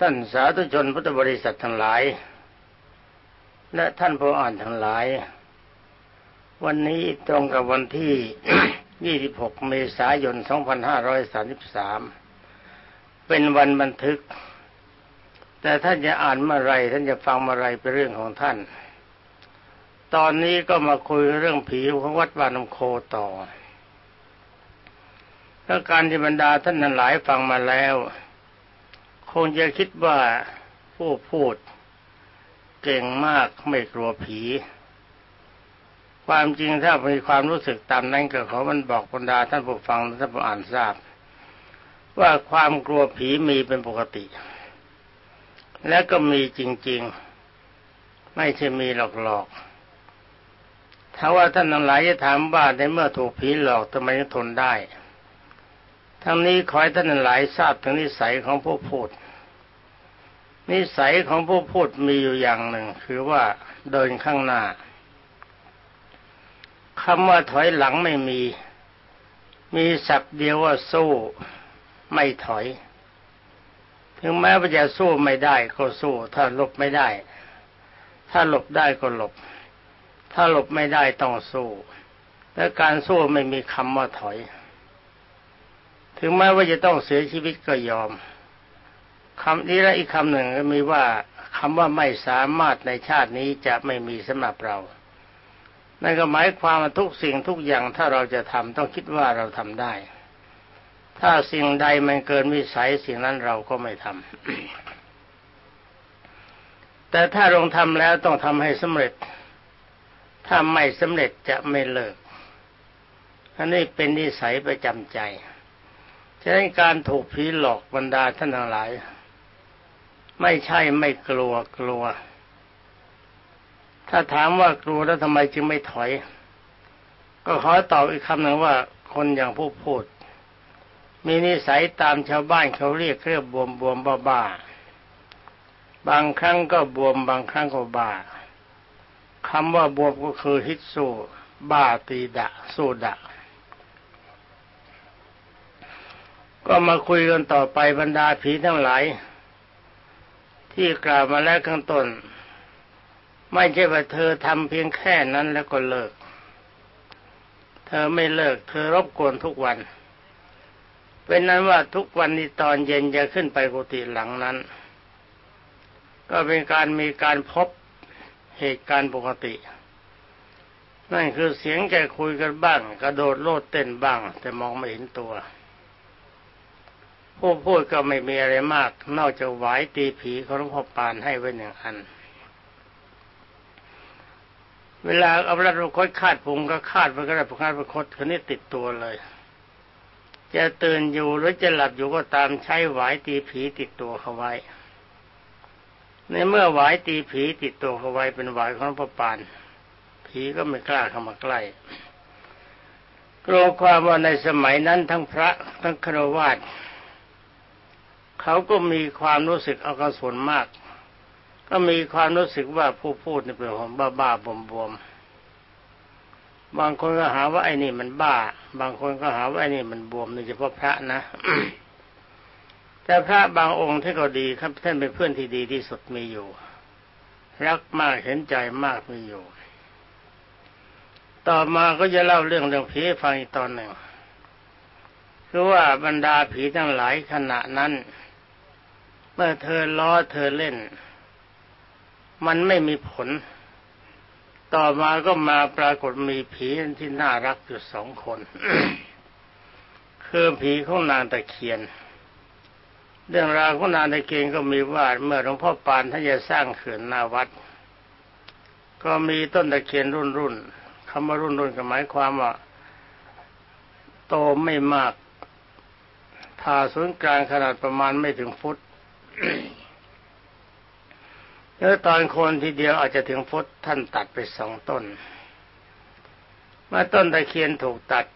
ท่านสาธุชนพุทธบริษัททั้งหลาย และท่านผู้อ่านทั้งหลาย วันนี้ตรงกับวันที่ 26 เมษายน 2533 เป็นวันบันทึก แต่ท่านจะอ่านเมื่อไรท่านจะฟังเมื่อไรเป็นเรื่องของท่าน ตอนนี้ก็มาคุยเรื่องผีของวัดวานมโคต่อแล้วการที่บรรดาท่านนั้นหลายฟังมาแล้ว คงจะคิดว่าผู้พูดเก่งมากไม่กลัวผี ความจริงถ้ามีความรู้สึกตามนั้นก็ขอมันบอกบรรดาท่านผู้ฟังท่านผู้อ่านทราบ ว่าความกลัวผีมีเป็นปกติ และก็มีจริง ๆ ไม่ใช่มีหลอกๆถ้าว่าท่านทั้งหลายจะถามว่าในเมื่อถูกผีหลอกทำไมถึงทนได้ ทั้งนี้ขอให้ท่านหลายทราบถึงนิสัยของผู้พูด นิสัยของผู้พูดมีอยู่อย่างหนึ่ง คือว่าเดินข้างหน้าคำว่าถอยหลังไม่มี มีสักเดียวว่าสู้ไม่ถอย ถึงแม้ว่าจะสู้ไม่ได้ก็สู้ ถ้าหลบไม่ได้ ถ้าหลบได้ก็หลบ ถ้าหลบไม่ได้ต้องสู้ และการสู้ไม่มีคำว่าถอย ถึงแม้ว่าจะต้องเสียชีวิตก็ยอม คำนี้และอีกคำหนึ่งก็มีว่าคำว่าไม่สามารถในชาตินี้จะไม่มีสำหรับเรา นั่นก็หมายความว่าทุกสิ่งทุกอย่างถ้าเราจะทำต้องคิดว่าเราทำได้ ถ้าสิ่งใดมันเกินวิสัยสิ่งนั้นเราก็ไม่ทำ แต่ถ้าลงทำแล้วต้องทำให้สำเร็จ ถ้าไม่สำเร็จจะไม่เลิก อันนี้เป็นนิสัยประจำใจฉะนั้นการถูกผีหลอกบรรดาท่านทั้งหลาย ไม่ใช่ไม่กลัวกลัว ถ้าถามว่ากลัวแล้วทำไมจึงไม่ถอย ก็ขอตอบอีกคำหนึ่งว่าคนอย่างผู้พูด มีนิสัยตามชาวบ้านเขาเรียกเรียบบวมบวมบ้าบ้าบางครั้งก็บวมบางครั้งก็บ้าคำว่าบวมก็คือฮิตสู้บ้าตีดะสู้ดะก็มาคุยกันต่อไปบรรดาผีทั้งหลาย ที่กล่าวมาแล้วข้างต้น ไม่ใช่ว่าเธอทำเพียงแค่นั้นแล้วก็เลิก เธอไม่เลิก เธอรบกวนทุกวัน เป็นนั้นว่าทุกวันนี้ตอนเย็นจะขึ้นไปกุฏิหลังนั้น ก็เป็นการมีการพบเหตุการณ์ปกตินั่นคือเสียงแกคุยกันบ้าง กระโดดโลดเต้นบ้าง แต่มองไม่เห็นตัว ผู้พูดก็ไม่มีอะไรมาก นอกจากไหวตีผีของหลวงพ่อปานให้ไว้หนึ่งอัน เวลาเอารัดคดคาดพุงก็คาดไปก็ได้คาดไปคดคนนี้ติดตัวเลย จะตื่นอยู่หรือจะหลับอยู่ก็ตามใช้ไหวตีผีติดตัวเขาไว้ ในเมื่อไหวตีผีติดตัวเขาไว้เป็นไหวของหลวงพ่อปาน ผีก็ไม่กล้าเข้ามาใกล้กลัวความว่าในสมัยนั้นทั้งพระทั้งคราวาส เขาก็มีความรู้สึกเอากระสุนมาก ก็มีความรู้สึกว่าผู้พูดนี่เป็นของบ้าบ้าบวมบวมบางคนก็หาว่าไอ้นี่มันบ้า บางคนก็หาว่าไอ้นี่มันบวมโดยเฉพาะพระนะแต่พระบางองค์ที่ก็ดีครับท่านเป็นเพื่อนที่ดีที่สุดมีอยู่ รักมากเห็นใจมากมีอยู่ ต่อมาก็จะเล่าเรื่องเรื่องผีฟังอีกตอนหนึ่งคือว่าบรรดาผีทั้งหลายขณะนั้น เมื่อเธอล้อเธอเล่น มันไม่มีผล ต่อมาก็มาปรากฏมีผีที่น่ารักอยู่สองคน คือผีของนางตะเคียน เรื่องราวของนางตะเคียนก็มีว่าเมื่อหลวงพ่อปานท่านจะสร้างเขื่อนนาวัด ก็มีต้นตะเคียนรุ่นรุ่นคำว่ารุ่นรุ่นก็หมายความว่าโตไม่มากผ่าศูนย์กลางขนาดประมาณไม่ถึงฟุต แล้วตอนคนทีเดียวอาจจะถึงฟุตท่านตัดไปสองต้น เมื่อต้นตะเคียนถูกตัด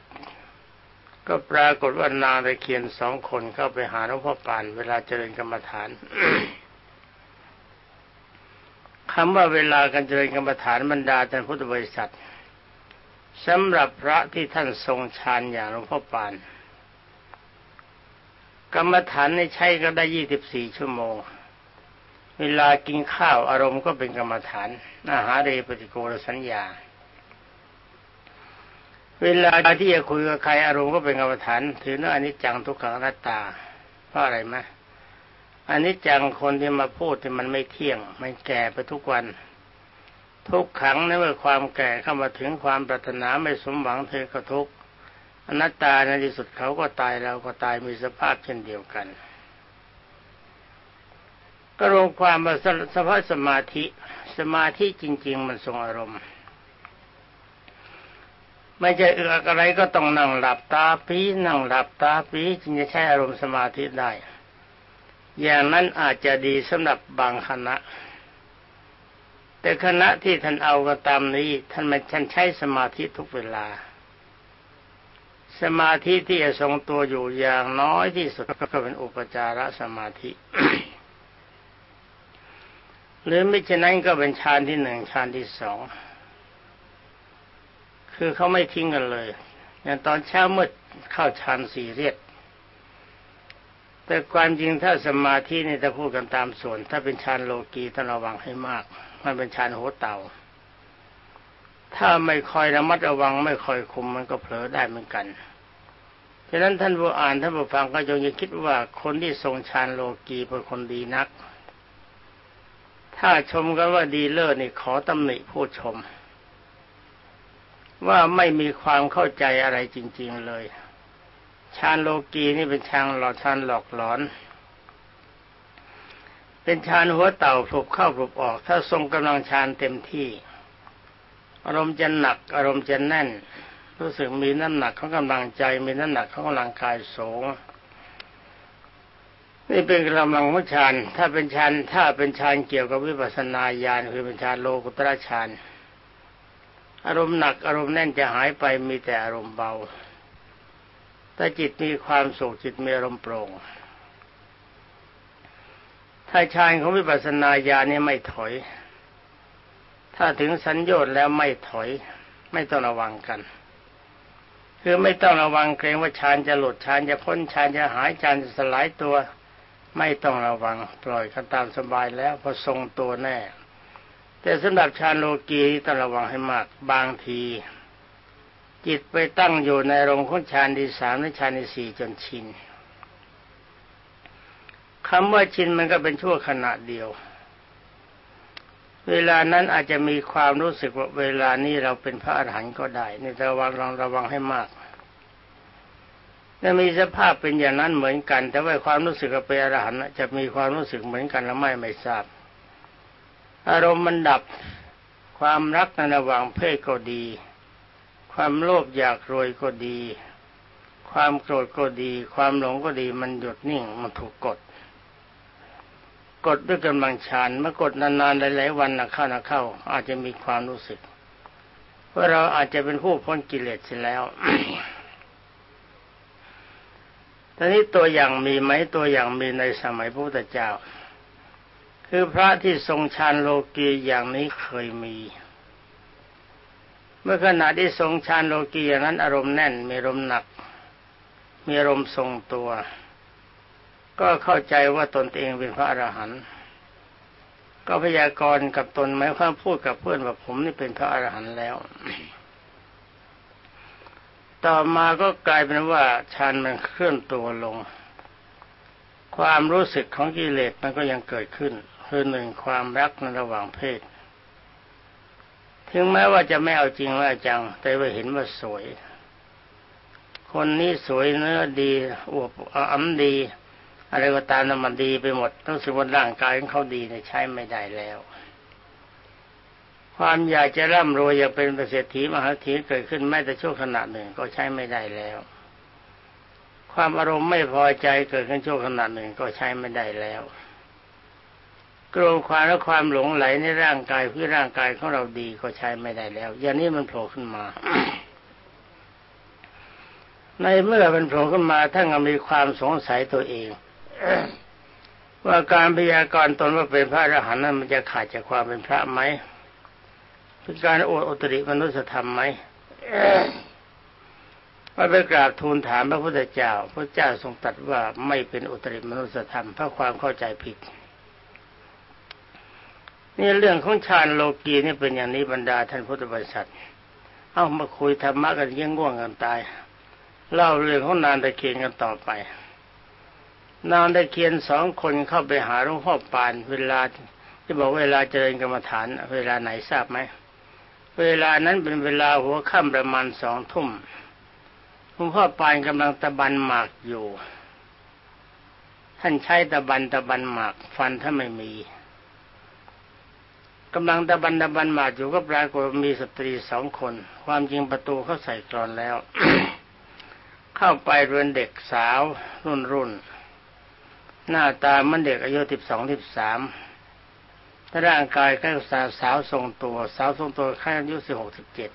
ก็ปรากฏว่านางตะเคียนสองคนเข้าไปหาหลวงพ่อปาน เวลาเจริญกรรมฐานคำว่าเวลาการเจริญกรรมฐานบรรดาท่านพุทธบริษัทสำหรับพระที่ท่านทรงฌานอย่างหลวงพ่อปาน กรรมฐานในใช้ก็ได้ยี่สิบสี่ชั่วโมง เวลากินข้าวอารมณ์ก็เป็นกรรมฐานอาหารเรปฏิโกรสัญญา เวลาที่จะคุยกับใครอารมณ์ก็เป็นกรรมฐาน ถือว่าอนิจจังทุกขังอนัตตา เพราะอะไรไหมอันนี้จังคนที่มาพูดที่มันไม่เที่ยง มันแก่ไปทุกวัน ทุกขังในเมื่อความแก่เข้ามาถึงความปรารถนาไม่สมหวังเธอก็ทุกข์ อนัตตาในที่สุดเขาก็ตายเราก็ตายมีสภาพเช่นเดียวกัน ก็รวมความว่าสภาพสมาธิสมาธิจริง ๆ มันทรงอารมณ์ไม่ใช่เอือกอะไรก็ต้องนั่งหลับตาปีนั่งหลับตาปีจึงจะใช้อารมณ์สมาธิได้ อย่างนั้นอาจจะดีสำหรับบางคณะ แต่คณะที่ท่านเอาก็ตามนี้ ท่านมันท่านใช้สมาธิทุกเวลา สมาธิที่จะทรงตัวอยู่อย่างน้อยที่สุดก็เป็นอุปจารสมาธิ หรือไม่เช่นนั้นก็เป็นฌานที่หนึ่งฌานที่สองคือเขาไม่ทิ้งกันเลยอย่างตอนเช้ามืดเข้าฌานสี่เรียกแต่ความจริงถ้าสมาธินี่จะพูดกันตามส่วน ถ้าเป็นฌานโลกีต้องระวังให้มาก มันเป็นฌานโหเต่าถ้าไม่คอยระมัดระวังไม่คอยคุมมันก็เผลอได้เหมือนกัน ฉะนั้นท่านผู้อ่านท่านผู้ฟังก็จงอย่าคิดว่าคนที่ทรงฌานโลกีเป็นคนดีนัก ถ้าชมกันว่าดีเลิศนี่ขอตำหนิผู้ชม ว่าไม่มีความเข้าใจอะไรจริง ๆเลยฌานโลกีนี่เป็นฌานหลอกฌานหลอกหลอน เป็นฌานหัวเต่าผุบเข้าผุบออก ถ้าทรงกำลังฌานเต็มที่ อารมณ์จะหนัก อารมณ์จะแน่น รู้สึกมีน้ำหนักของกำลังใจ มีน้ำหนักของกำลังกายสูง นี่เป็นกำลังของฌานถ้าเป็นฌานถ้าเป็นฌานเกี่ยวกับวิปัสสนาญาณคือเป็นฌานโลกุตระฌานอารมณ์หนักอารมณ์แน่นจะหายไปมีแต่อารมณ์เบาถ้าจิตมีความสุขจิตมีอารมณ์โปร่งถ้าฌานของวิปัสสนาญาณนี่ไม่ถอย ถ้าถึงสัญญาณแล้วไม่ถอย ไม่ต้องระวังกัน คือไม่ต้องระวังเกรงว่าฌานจะหลุดฌานจะพ้นฌานจะหายฌานจะสลายตัว ไม่ต้องระวังปล่อยกันตามสบายแล้วพอทรงตัวแน่ แต่สำหรับฌานโลกีต้องระวังให้มากบางที จิตไปตั้งอยู่ในรงของฌานที่สามและฌานที่สี่จนชินคำว่าชินมันก็เป็นชั่วขณะเดียว เวลานั้นอาจจะมีความรู้สึกว่าเวลานี้เราเป็นพระอรหันต์ก็ได้นี่ระวังลองระวังให้มาก จะมีสภาพเป็นอย่างนั้นเหมือนกัน แต่ว่าความรู้สึกว่าเป็นอรหันต์จะมีความรู้สึกเหมือนกันหรือไม่ไม่ทราบ อารมณ์มันดับความรักในระหว่างเพศก็ดี ความโลภอยากรวยก็ดี ความโกรธก็ดี ความหลงก็ดี มันหยุดนิ่งมันถูกกด กดด้วยกำลังฌานเมื่อกดนานๆหลายๆวันนะเข้านะเข้า อาจจะมีความรู้สึกว่าเราอาจจะเป็นผู้พ้นกิเลสเสียแล้ว ตอนนี้ตัวอย่างมีไหมตัวอย่างมีในสมัยพระพุทธเจ้า คือพระที่ทรงฌานโลกีอย่างนี้เคยมี เมื่อขณะที่ทรงฌานโลกีอย่างนั้น อารมณ์แน่นมีอารมณ์หนัก มีอารมณ์ทรงตัว ก็เข้าใจว่าตนเองเป็นพระอรหันต์ก็พยากรณ์กับตนหมายความพูดกับเพื่อนว่าผมนี่เป็นพระอรหันต์แล้ว ต่อมาก็กลายเป็นว่าฌานมันเคลื่อนตัวลง ความรู้สึกของกิเลสมันก็ยังเกิดขึ้น คือหนึ่งความรักในระหว่างเพศ ถึงแม้ว่าจะไม่เอาจริงว่าจัง แต่ว่าเห็นว่าสวย คนนี้สวยเนื้อดีอวบอ้ำดี อะไรก็ตามนั้นมันดีไปหมดต้องสึกว่าร่างกายของเขาดีเนี่ยใช้ไม่ได้แล้ว ความอยากจะร่ำรวยอยากเป็นเศรษฐีมหาเถรเกิดขึ้นแม้แต่ช่วงขณะหนึ่งก็ใช้ไม่ได้แล้ว ความอารมณ์ไม่พอใจเกิดขึ้นช่วงขณะหนึ่งก็ใช้ไม่ได้แล้วกลัวความและความหลงไหลในร่างกายเพื่อร่างกายของเราดีก็ใช้ไม่ได้แล้ว อย่างนี้มันโผล่ขึ้นมา ในเมื่อเป็นโผล่ขึ้นมาท่านก็มีความสงสัยตัวเองว่าการพยากรณ์ตนว่าเป็นพระอรหันต์นั้นมันจะขาดจากความเป็นพระไหม เป็นการโอดอุตริมนุสธรรมไหมว่าไปกราบทูลถามพระพุทธเจ้า พระเจ้าทรงตรัสว่าไม่เป็นอุตริมนุสธรรมเพราะความเข้าใจผิดนี่เรื่องของฌานโลกีนี่เป็นอย่างนี้บรรดาท่านพุทธบริษัท เอามาคุยธรรมะกันยังง่วงกันตาย เล่าเรื่องของนานตะเคียนกันต่อไป นานตะเคียนสองคนเข้าไปหาหลวงพ่อปาน เวลาที่บอกเวลาเจริญกรรมฐาน เวลาไหนทราบไหม เวลานั้นเป็นเวลาหัวค่ำประมาณสองทุ่มหลวงพ่อปานกำลังตะบันหมากอยู่ ท่านใช้ตะบันตะบันหมาก ฟันถ้าไม่มีกำลังตะบันตะบันหมากอยู่ก็ปรากฏมีสตรีสองคน ความจริงประตูเขาใส่กรอนแล้ว เข้าไปเรือนเด็กสาวรุ่นรุ่นหน้าตามันเด็กอายุสิบสองสิบสาม ถ้าร่างกายก็สาวสาวทรงตัว สาวทรงตัวแค่อายุสิบหกสิบเจ็ด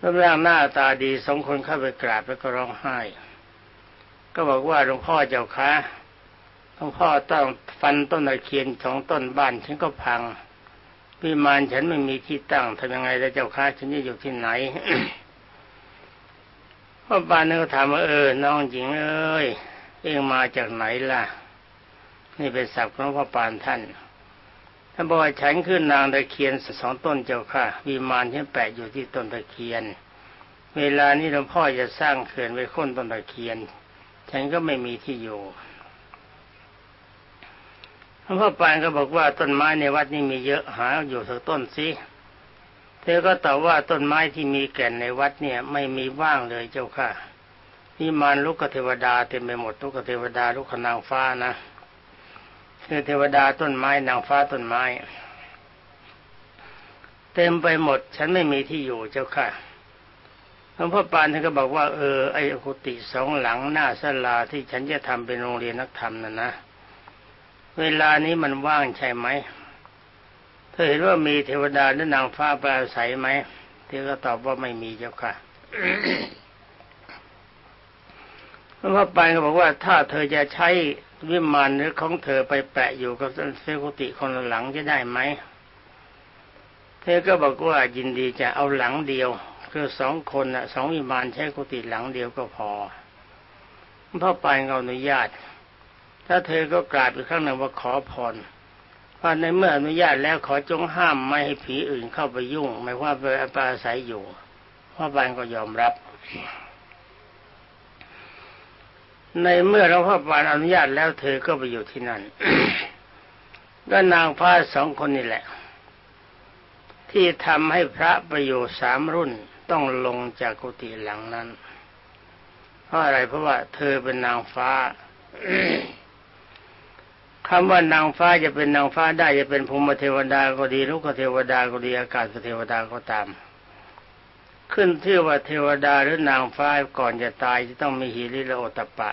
รูปร่างหน้าตาดีสองคนเข้าไปกราบแล้วก็ร้องไห้ ก็บอกว่าหลวงพ่อเจ้าคะหลวงพ่อต้องฟันต้นตะเคียนของต้นบ้านฉันก็พังพิมานฉันไม่มีที่ตั้งทำยังไงแล้วเจ้าคะฉันจะอยู่ที่ไหนพ่อบ้านนึก็ถามว่าเออน้องหญิงเอ้ยเองมาจากไหนล่ะ นี่เป็นศัพท์ของพ่อปานท่านท่านบอกว่าฉันคือนนางตะเคียนสองต้นเจ้าค่ะวิมานฉันแปะอยู่ที่ต้นตะเคียน เวลานี้หลวงพ่อจะสร้างเขื่อนไว้ค้นต้นตะเคียน ฉันก็ไม่มีที่อยู่หลวงพ่อปานก็บอกว่าต้นไม้ในวัดนี้มีเยอะหาอยู่สักต้นสิเธอก็ตอบว่าต้นไม้ที่มีแก่นในวัดเนี่ยไม่มีว่างเลยเจ้าค่ะวิมานลูกเทวดาเต็มไปหมดลูกเทวดาลูกนางฟ้านะ คือเทวดาต้นไม้นางฟ้าต้นไม้ เต็มไปหมด ฉันไม่มีที่อยู่เจ้าค่ะหลวงพ่อปานท่านก็บอกว่าเออไอ้กุฏิสองหลังหน้าศาลาที่ฉันจะทำเป็นโรงเรียนนักธรรมนั่นนะเวลานี้มันว่างใช่ไหมเธอเห็นว่ามีเทวดาหรือนางฟ้าปราศัยไหมเธอก็ตอบว่าไม่มีเจ้าค่ะหลวงพ่อปานก็บอกว่าถ้าเธอจะใช้ วิมานหรือของเธอไปแปะอยู่กับเซกุติคนหลังจะได้ไหม เธอก็บอกว่ายินดีจะเอาหลังเดียว คือสองคนน่ะสองวิมานใช้กุฏิหลังเดียวก็พอพ่อไปเอาอนุญาต ถ้าเธอก็กราบอีกครั้งหนึ่งว่าขอพรว่าในเมื่ออนุญาตแล้วขอจงห้ามไม่ให้ผีอื่นเข้าไปยุ่งไม่ว่าไปอาศัยอยู่พ่อไปก็ยอมรับ ในเมื่อเราพ่อปานอนุญาตแล้วเธอก็ไปอยู่ที่นั่นก็นางฟ้าสองคนนี่แหละ ที่ทำให้พระประโยชน์สามรุ่นต้องลงจากกุฏิหลังนั้น เพราะอะไรเพราะว่า เธอเป็นนางฟ้าคำว่านางฟ้าจะเป็นนางฟ้าได้จะเป็นภูมิเทวดาก็ดีลูกเทวดาก็ดีอากาศเทวดาก็ตาม ขึ้นชื่อว่าเทวดาหรือนางฟ้าก่อนจะตายจะต้องมีหิริและโอตปะ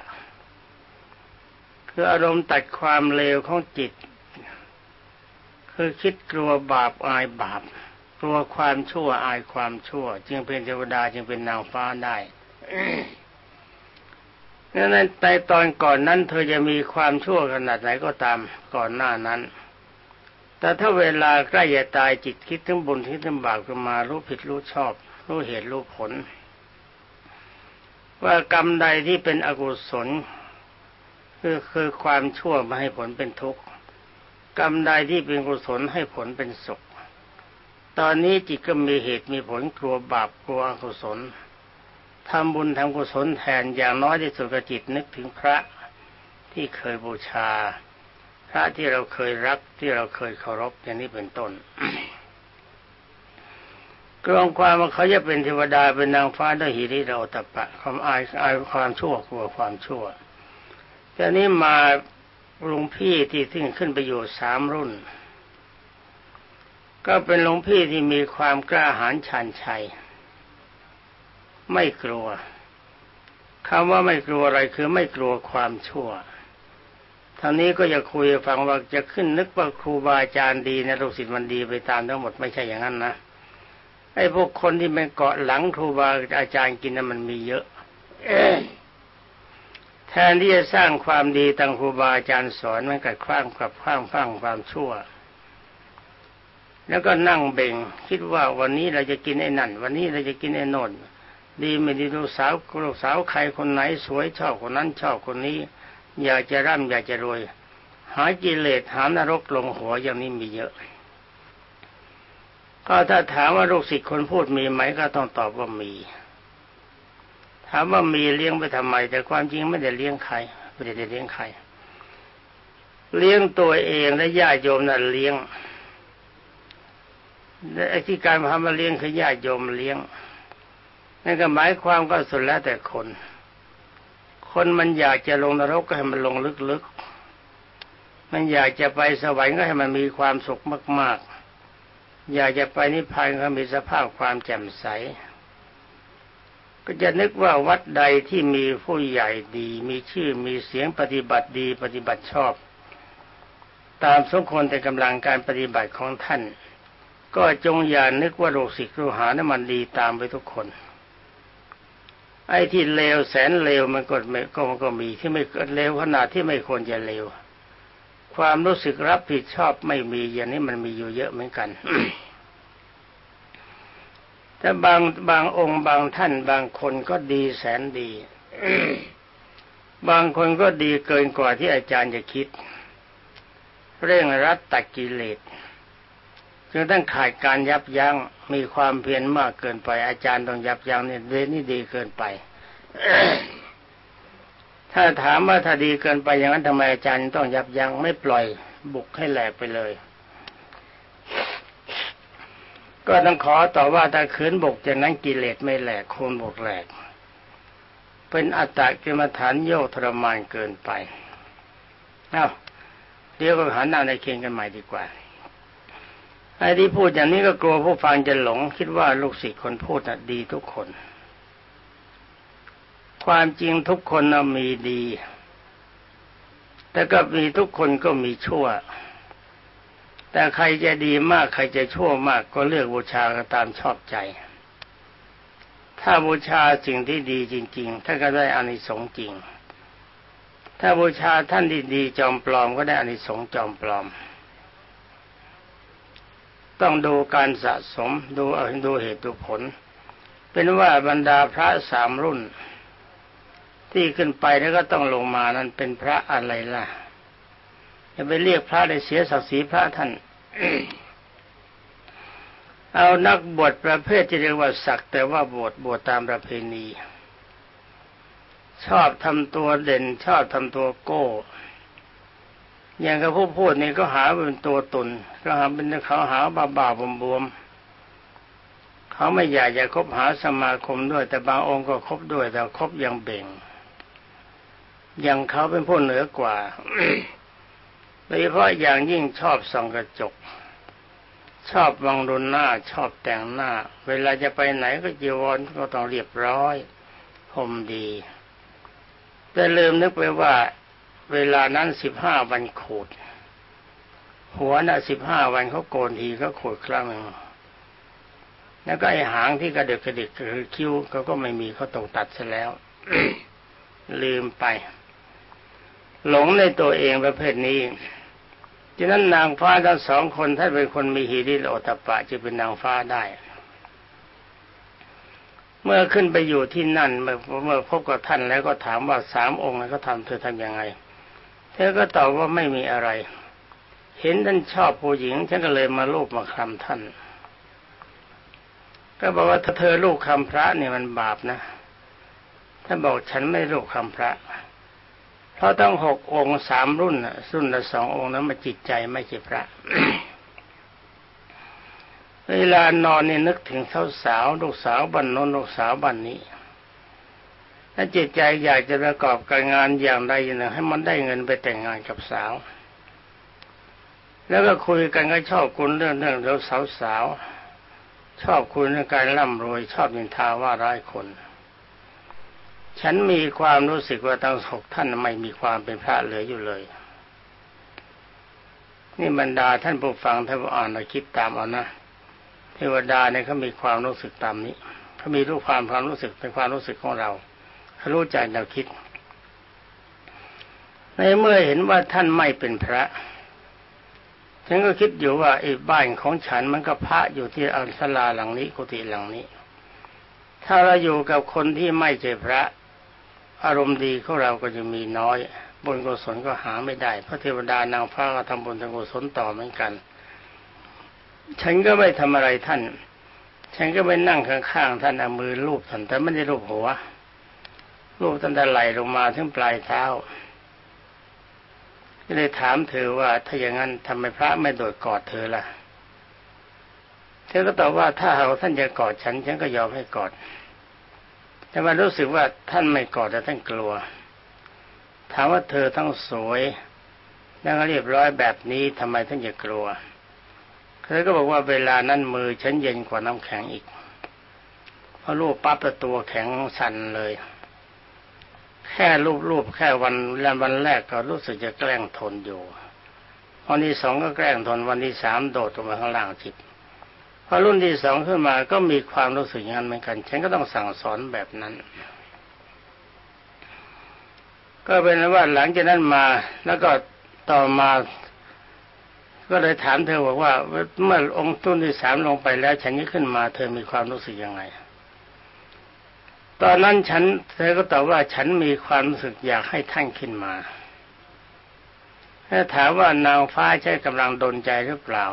คืออารมณ์ตัดความเลวของจิต คือคิดกลัวบาปอายบาปกลัวความชั่วอายความชั่ว จึงเป็นเทวดาจึงเป็นนางฟ้าได้ดังนั้นในตอนก่อนนั้น เธอจะมีความชั่วขนาดไหนก็ตามก่อนหน้านั้น แต่ถ้าเวลาใกล้จะตายจิตคิดถึงบุญคิดถึงบาปก็มารู้ผิดรู้ชอบ รู้เหตุรู้ผล ว่ากรรมใดที่เป็นอกุศลคือคือความชั่วมาให้ผลเป็นทุกข์กรรมใดที่เป็นกุศลให้ผลเป็นสุข ตอนนี้จิตก็มีเหตุมีผลกลัวบาปกลัวอกุศลทำบุญทำกุศลแทนอย่างน้อยที่สุดก็จิตนึกถึงพระที่เคยบูชา พระที่เราเคยรักที่เราเคยเคารพอย่างนี้เป็นต้นกรองความว่าเขาจะเป็นเทวดาเป็นนางฟ้าด้วยหิริเราตปะ ความอายอายความชั่วกลัวความชั่วแต่นี้มาหลวงพี่ที่ซึ่งขึ้นไปอยู่สามรุ่น ก็เป็นหลวงพี่ที่มีความกล้าหาญชันชัย ไม่กลัวคำว่าไม่กลัวอะไรคือไม่กลัวความชั่ว ทางนี้ก็จะคุยฟังว่าจะขึ้นนึกว่าครูบาอาจารย์ดีนะลูกศิษย์มันดีไปตามทั้งหมดไม่ใช่อย่างนั้นนะไอ้พวกคนที่มันเกาะหลังครูบาอาจารย์กินนั้นมันมีเยอะแทนที่จะสร้างความดีทางครูบาอาจารย์สอนมันกัดคว้างกับคว้างฟังความชั่ว แล้วก็นั่งเบ่งคิดว่าวันนี้เราจะกินไอ้นั่น วันนี้เราจะกินไอ้นนดีไม่ดีลูกสาวลูกสาวใครคนไหน สวยชอบคนนั้นชอบคนนี้ อยากจะร่ำอยากจะรวย หากิเลสหานรกลงหัวอย่างนี้มีเยอะ ก็ถ้าถามว่าลูกศิษย์คนพูดมีไหมก็ต้องตอบว่ามี ถามว่ามีเลี้ยงไปทำไม แต่ความจริงไม่ได้เลี้ยงใครไม่ได้เลี้ยงใคร เลี้ยงตัวเองและญาติโยมนั่นเลี้ยงไอ้ที่การทำมาเลี้ยงคือญาติโยมเลี้ยงนั่นก็หมายความก็สุดแล้วแต่คน คนมันอยากจะลงนรกก็ให้มันลงลึกๆ มันอยากจะไปสวรรค์ก็ให้มันมีความสุขมาก ๆ อยากจะไปนิพพานก็มีสภาพความแจ่มใส ก็จะนึกว่าวัดใดที่มีผู้ใหญ่ดี มีชื่อมีเสียงปฏิบัติดีปฏิบัติชอบ ตามสมควรแต่กำลังการปฏิบัติของท่าน ก็จงอย่านึกว่าโลกศิษย์ลูกหานั้นมันดีตามไปทุกคน ไอ้ที่เลวแสนเลวมันก็ไม่ก็มันก็มีที่ไม่เลวขนาดที่ไม่ควรจะเลวความรู้สึกรับผิดชอบไม่มีอย่างนี้มันมีอยู่เยอะเหมือนกันแต่บางบางองค์บางท่านบางคนก็ดีแสนดีบางคนก็ดีเกินกว่าที่อาจารย์จะคิด เร่งรัดตักกิเลส จนต้องขาดการยับยั้งมีความเพียรมากเกินไป อาจารย์ต้องยับยั้งเนี่ยเรนนี่ดีเกินไป ถ้าถามว่าถ้าดีเกินไปอย่างนั้นทำไมอาจารย์ต้องยับยั้งไม่ปล่อยบุกให้แหลกไปเลย ก็ต้องขอต่อว่าถ้าขืนบุกจากนั้นกิเลสไม่แหลกโคนบุกแหลก เป็นอัตตะกิมฐานโยกทรมานเกินไปเอาเดี๋ยวก็หันหน้าในเคียงกันใหม่ดีกว่า ไอ้ที่พูดอย่างนี้ก็กลัวผู้ฟังจะหลง คิดว่าลูกศิษย์คนพูดน่ะดีทุกคน ความจริงทุกคนน่ะมีดี แต่ก็มีทุกคนก็มีชั่ว แต่ใครจะดีมากใครจะชั่วมากก็เลือกบูชากันตามชอบใจ ถ้าบูชาสิ่งที่ดีจริงๆท่านก็ได้อานิสงส์จริง ถ้าบูชาท่านดีๆจอมปลอมก็ได้อานิสงส์จอมปลอม ต้องดูการสะสมดูเอาดูเหตุดูผล เป็นว่าบรรดาพระสามรุ่น ที่ขึ้นไปแล้วก็ต้องลงมานั้นเป็นพระอะไรล่ะจะไปเรียกพระได้เสียศักดิ์ศรีพระท่านเอานักบวชประเภทที่เรียกว่าศักแต่ว่าบวชบวชตามประเพณี ชอบทำตัวเด่นชอบทำตัวโก้ อย่างกับผู้พูดนี่ก็หาเป็นตัวตน ก็หาเป็นเขาหาบาบาบวมบวมเขาไม่อยากจะคบหาสมาคมด้วย แต่บางองค์ก็คบด้วย แต่คบยังเบ่ง อย่างเขาเป็นผู้เหนือกว่าโดยเฉพาะอย่างยิ่งชอบส่องกระจก ชอบวางรุนหน้า ชอบแต่งหน้า เวลาจะไปไหนก็จีวรก็ต้องเรียบร้อยผมดีแต่ลืมนึกไปว่า เวลานั้นสิบห้าวันโขด หัวน่ะสิบห้าวันเขาโกนทีก็โขดครั้งหนึ่งแล้วก็ไอหางที่กระเดกกระดิกคือคิ้วเขาก็ไม่มีเขาต้องตัดซะแล้วลืมไป หลงในตัวเองประเภทนี้ฉะนั้นนางฟ้าทั้งสองคนถ้าเป็นคนมีหิริโอตปะจะเป็นนางฟ้าได้ เมื่อขึ้นไปอยู่ที่นั่นเมื่อเมื่อพบกับท่านแล้วก็ถามว่าสามองค์นั้นเขาทำเธอทำยังไง ธอก็ตอบว่าไม่มีอะไร เห็นท่านชอบผู้หญิง ฉันก็เลยมาลูบมาคำท่าน ก็บอกว่าถ้าเธอลูกคำพระเนี่ยมันบาปนะท่านบอกฉันไม่ลูกคำพระ เพราะต้องหกองค์สามรุ่นรุ่นละสององค์นั้นมาจิตใจไม่ใช่พระ เวลานอนเนี่ยนึกถึงสาวสาวลูกสาวบันนนลูกสาวบันนี้ ถ้าจิตใจอยากจะประกอบการงานอย่างใดอย่างหนึ่งให้มันได้เงินไปแต่งงานกับสาว แล้วก็คุยกันก็ชอบคุณเรื่องเรื่องแล้วสาวสาวชอบคุยเรื่องการร่ำรวย ชอบนินทาว่าร้ายคน ฉันมีความรู้สึกว่าตั้งหกท่านไม่มีความเป็นพระเหลืออยู่เลยนี่บรรดาท่านผู้ฟังท่านผู้อ่านเราคิดตามเอานะเทวดาเนี่ยเขามีความรู้สึกตามนี้เขามีรูปความความรู้สึกเป็นความรู้สึกของเรา รู้ใจเราคิด ในเมื่อเห็นว่าท่านไม่เป็นพระฉันก็คิดอยู่ว่าไอ้บ้านของฉันมันก็พระอยู่ที่อัลสลาหลังนี้กุฏิหลังนี้ ถ้าเราอยู่กับคนที่ไม่ใช่พระ อารมณ์ดีของเราก็จะมีน้อยบุญกุศลก็หาไม่ได้ พระเทวดานางฟ้าก็ทำบุญทำกุศลต่อเหมือนกัน ฉันก็ไม่ทำอะไรท่าน ฉันก็ไปนั่งข้างๆท่านเอามือลูบท่านแต่ไม่ได้ลูบหัว ลูบตั้งแต่ไหลลงมาถึงปลายเท้าก็เลยถามเธอว่าถ้าอย่างนั้นทำไมพระไม่โดดกอดเธอล่ะเธอก็ตอบว่าถ้าหากท่านจะกอดฉัน ฉันก็ยอมให้กอด แต่ว่ารู้สึกว่าท่านไม่กอดแต่ท่านกลัว ถามว่าเธอทั้งสวยแล้วก็เรียบร้อยแบบนี้ทำไมท่านจะกลัวเธอก็บอกว่าเวลานั้นมือฉันเย็นกว่าน้ำแข็งอีกพอรูปปั๊บตัวแข็งสั่นเลย ค่รูปๆแค่วันแรกวันแรกก็รู้สึกจะแกล้งทนอยู่วันที่สองก็แกล้งทนวันที่สามโดดลงมาข้างล่างจิตพอรุ่นที่สองขึ้นมาก็มีความรู้สึกอย่างนั้นเหมือนกัน ฉันก็ต้องสั่งสอนแบบนั้น ก็เป็นว่าหลังจากนั้นมาแล้วก็ต่อมา ก็เลยถามเธอบอกว่า เมื่อองค์ต้นที่สามลงไปแล้ว ฉันนี้ขึ้นมา เธอมีความรู้สึกยังไง ตอนนั้นฉันเธอก็ตอบว่าฉันมีความรู้สึกอยากให้ท่านขึ้นมาถ้าถามว่านางฟ้าใช่กำลังดนใจหรือเปล่า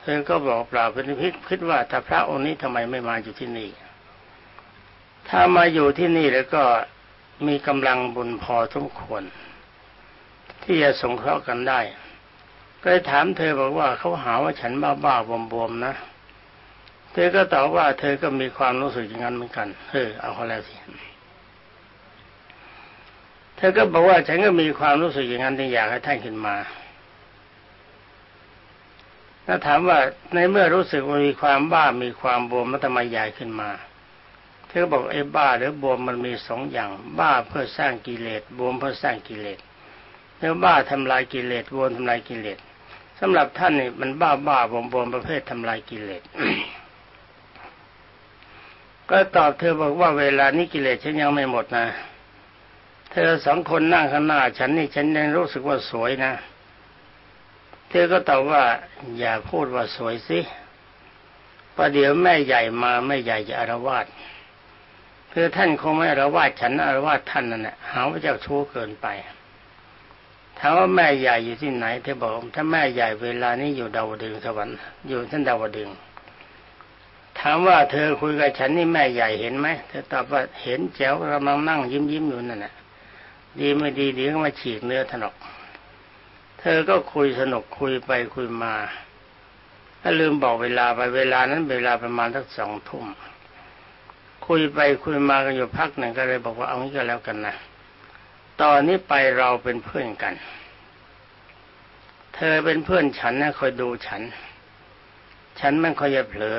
เธอก็บอกเปล่าเป็นพิคิดว่าถ้าพระองค์นี้ทำไมไม่มาอยู่ที่นี่ ถ้ามาอยู่ที่นี่แล้วก็มีกำลังบุญพอสมควรที่จะสงเคราะห์กันได้ ก็ถามเธอบอกว่าเขาหาว่าฉันบ้าบ้าบวมๆนะ เธอก็ตอบว่า เธอก็มีความรู้สึกอย่างนั้นเหมือนกันเออเอาเขาแล้วสิเธอก็บอกว่าฉันก็มีความรู้สึกอย่างนั้นที่อยากให้ท่านขึ้นมาถ้าถามว่าในเมื่อรู้สึกว่ามีความบ้ามีความบวมมันทำไมใหญ่ขึ้นมา เธอบอกไอ้บ้าหรือบวมมันมีสองอย่าง บ้าเพื่อสร้างกิเลสบวมเพื่อสร้างกิเลสแล้วบ้าทำลายกิเลสบวมทำลายกิเลสสำหรับท่านนี่มันบ้าบ้าบวมบวมประเภททำลายกิเลส ก็ตอบเธอบอกว่าเวลานี้กิเลสฉันยังไม่หมดนะ เธอสองคนนั่งข้างหน้าฉันนี่ฉันยังรู้สึกว่าสวยนะ เธอก็ตอบว่า อย่าพูดว่าสวยสิประเดี๋ยวแม่ใหญ่มาแม่ใหญ่จะอารวาสคือท่านคงไม่อารวาสฉันอารวาสท่านนั่นแหละหาว่าเจ้าชู้เกินไปถามว่าแม่ใหญ่อยู่ที่ไหนเธอบอกถ้าแม่ใหญ่เวลานี้อยู่ดาวดึงสวรรค์อยู่ท่านดาวดึง ถามว่าเธอคุยกับฉันนี่แม่ใหญ่เห็นไหมเธอตอบว่าเห็นแจ๋วกำลังนั่งยิ้มยิ้มอยู่นั่นแหละดีไม่ดีเดี๋ยวก็มาฉีกเนื้อถนอกเธอก็คุยสนุกคุยไปคุยมาถ้าลืมบอกเวลาไปเวลานั้นเวลาประมาณสักสองทุ่มคุยไปคุยมากันอยู่พักหนึ่งก็เลยบอกว่าเอางี้ก็แล้วกันนะตอนนี้ไปเราเป็นเพื่อนกัน เธอเป็นเพื่อนฉันนะคอยดูฉัน ฉันมันคอยจะเผลอ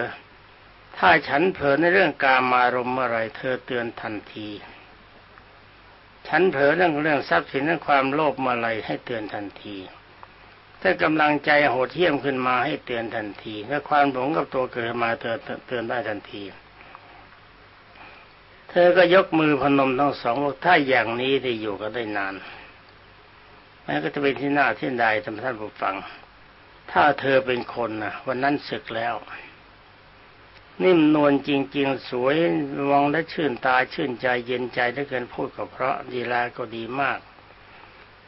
ถ้าฉันเผลอในเรื่องการมารมเมื่อไรเธอเตือนทันที ฉันเผลอเรื่องเรื่องทรัพย์สินและความโลภมาอะไรให้เตือนทันที ถ้ากำลังใจโหดเหี้ยมขึ้นมาให้เตือนทันทีถ้าความหลงกับตัวเกิดมาเตือนเตือนได้ทันที เธอก็ยกมือพนมทั้งสองบอกถ้าอย่างนี้ได้อยู่ก็ได้นานแม้ก็จะเป็นที่น่าที่ใดท่านท่านผู้ฟัง ถ้าเธอเป็นคนนะวันนั้นศึกแล้ว นิ่มนวลจริง ๆ สวยมองและชื่นตาชื่นใจเย็นใจได้เกินพูดก็เพราะดีลาก็ดีมาก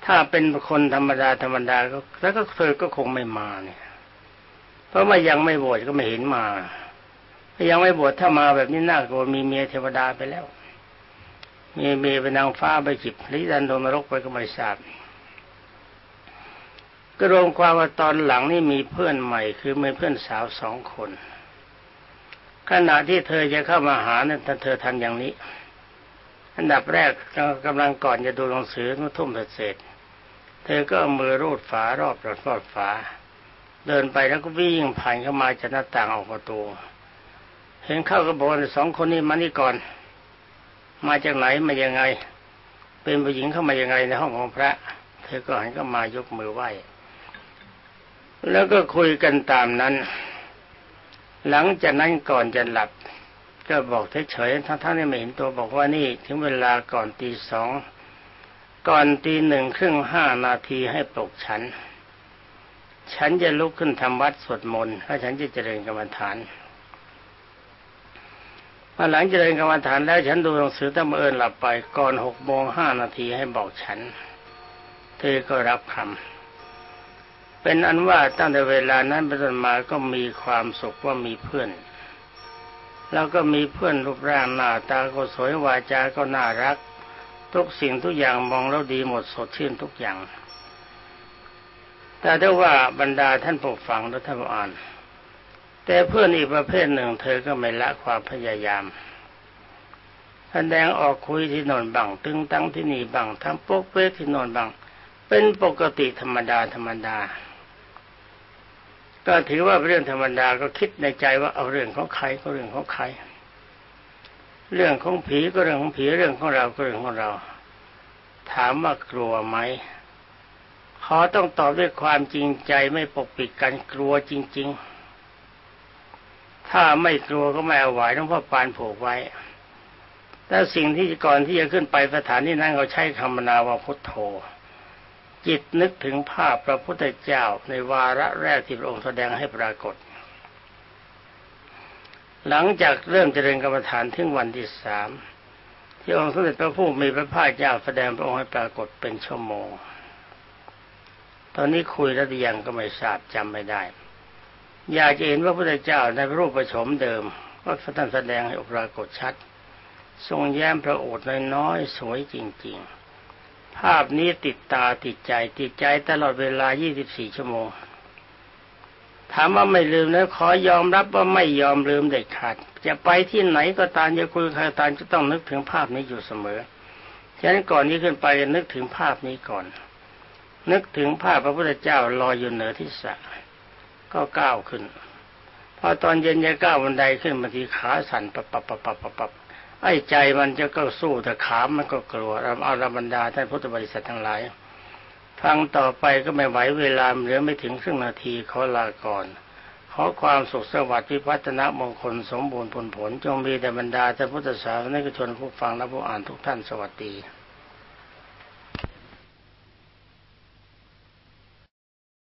ถ้าเป็นคนธรรมดาธรรมดาก็แล้วก็เธอก็คงไม่มาเนี่ย เพราะว่ายังไม่บวชก็ไม่เห็นมา ยังไม่บวชถ้ามาแบบนี้น่ากลัวมีเมียเทวดาไปแล้ว มีเมียเป็นนางฟ้าไปจิบลิดันโดนรกไปก็ไม่ทราบก็รวมความว่าตอนหลังนี่มีเพื่อนใหม่ คือมีเพื่อนสาวสองคน ขณะที่เธอจะเข้ามาหาเนี่ยเธอทำอย่างนี้ อันดับแรกกำลังก่อนจะดูหนังสือเมื่อทุ่มเสร็จ เธอก็มือรูดฝารอบรอบรอบฝา เดินไปแล้วก็วิ่งผ่านเข้ามาจากหน้าต่างออกประตู เห็นเข้าก็บอกสองคนนี้มานี่ก่อน มาจากไหนมายังไง เป็นผู้หญิงเข้ามายังไงในห้องของพระ เธอก็หันก็มายกมือไหว้แล้วก็คุยกันตามนั้น หลังจากนั้นก่อนจะหลับ ก็บอกเฉยๆทั้งๆที่ไม่เห็นตัวบอกว่านี่ ถึงเวลาก่อนตีสองก่อนตีหนึ่งครึ่งห้านาทีให้ปลุกฉัน ฉันจะลุกขึ้นทำวัดสวดมนต์แล้ฉันจะเจริญกรรมฐานพอหลังเจริญกรรมฐานแล้วฉันดูหนังสือตั้งเอิญหลับไปก่อนหกโมงห้านาทีให้บอกฉัน เธอก็รับคำ เป็นอันว่าตั้งแต่เวลานั้นเป็นต้นมาก็มีความสุขว่ามีเพื่อน แล้วก็มีเพื่อนรูปร่างหน้าตาก็สวยวาจาก็น่ารัก ทุกสิ่งทุกอย่างมองแล้วดีหมดสดชื่นทุกอย่าง แต่ถ้าว่าบรรดาท่านผู้ฟังและท่านผู้อ่านแต่เพื่อนอีกประเภทหนึ่ง เธอก็ไม่ละความพยายามแสดงออกคุยที่นอนบังตึงตั้งที่นี่บังทำโป๊กเป๊กที่นอนบังเป็นปกติธรรมดาธรรมดา ก็ถือว่าเรื่องธรรมดาก็คิดในใจว่าเอาเรื่องของใครก็เรื่องของใคร เรื่องของผีก็เรื่องของผีเรื่องของเราก็เรื่องของเรา ถามว่ากลัวไหมขอต้องตอบด้วยความจริงใจไม่ปกปิดกันกลัวจริง ๆ ถ้าไม่กลัวก็ไม่เอาไหวต้องพ่อปานผูกไว้แต่สิ่งที่ก่อนที่จะขึ้นไปสถานที่นั้นเขาใช้คำนาว่าพุทโธ จิตนึกถึงภาพพระพุทธเจ้าในวาระแรกที่พระองค์แสดงให้ปรากฏ หลังจากเริ่มเจริญกรรมฐานถึงวันที่สามที่องค์สมเด็จพระผู้มีพระภาคเจ้าแสดงพระองค์ให้ปรากฏเป็นชั่วโมง ตอนนี้คุยแล้วยังก็ไม่ทราบจำไม่ได้ อยากจะเห็นว่าพระพุทธเจ้าในรูปประชมเดิมว่าท่านแสดงให้ปรากฏชัด ทรงแย้มพระโอษฐ์น้อยๆสวยจริง ๆ ภาพนี้ติดตาติดใจติดใจตลอดเวลา 24 ชั่วโมง ถามว่าไม่ลืมแล้วขอยอมรับว่าไม่ยอมลืมเด็ดขาด จะไปที่ไหนก็ตามจะคุยใครตามจะต้องนึกถึงภาพนี้อยู่เสมอ ฉะนั้นก่อนนี้ขึ้นไปนึกถึงภาพนี้ก่อน นึกถึงภาพพระพุทธเจ้าลอยอยู่เหนือที่สระก็ก้าวขึ้น พอตอนเย็นจะก้าวบันไดขึ้นบางทีขาสั่นปับปับปับปับปับ ไอ้ใจมันจะก็สู้แต่ขามันก็กลัวเราเอารบรรดาท่านพุทธบริษัททั้งหลายฟังต่อไปก็ไม่ไหวเวลาเหลือไม่ถึงครึ่งนาทีขอลาก่อน ขอความสุขสวัสดิ์พิพัฒนมงคลสมบูรณ์ผลผล จงมีแด่บรรดาท่านพุทธศาสนิกชนผู้ฟังและผู้อ่านทุกท่านสวัสดี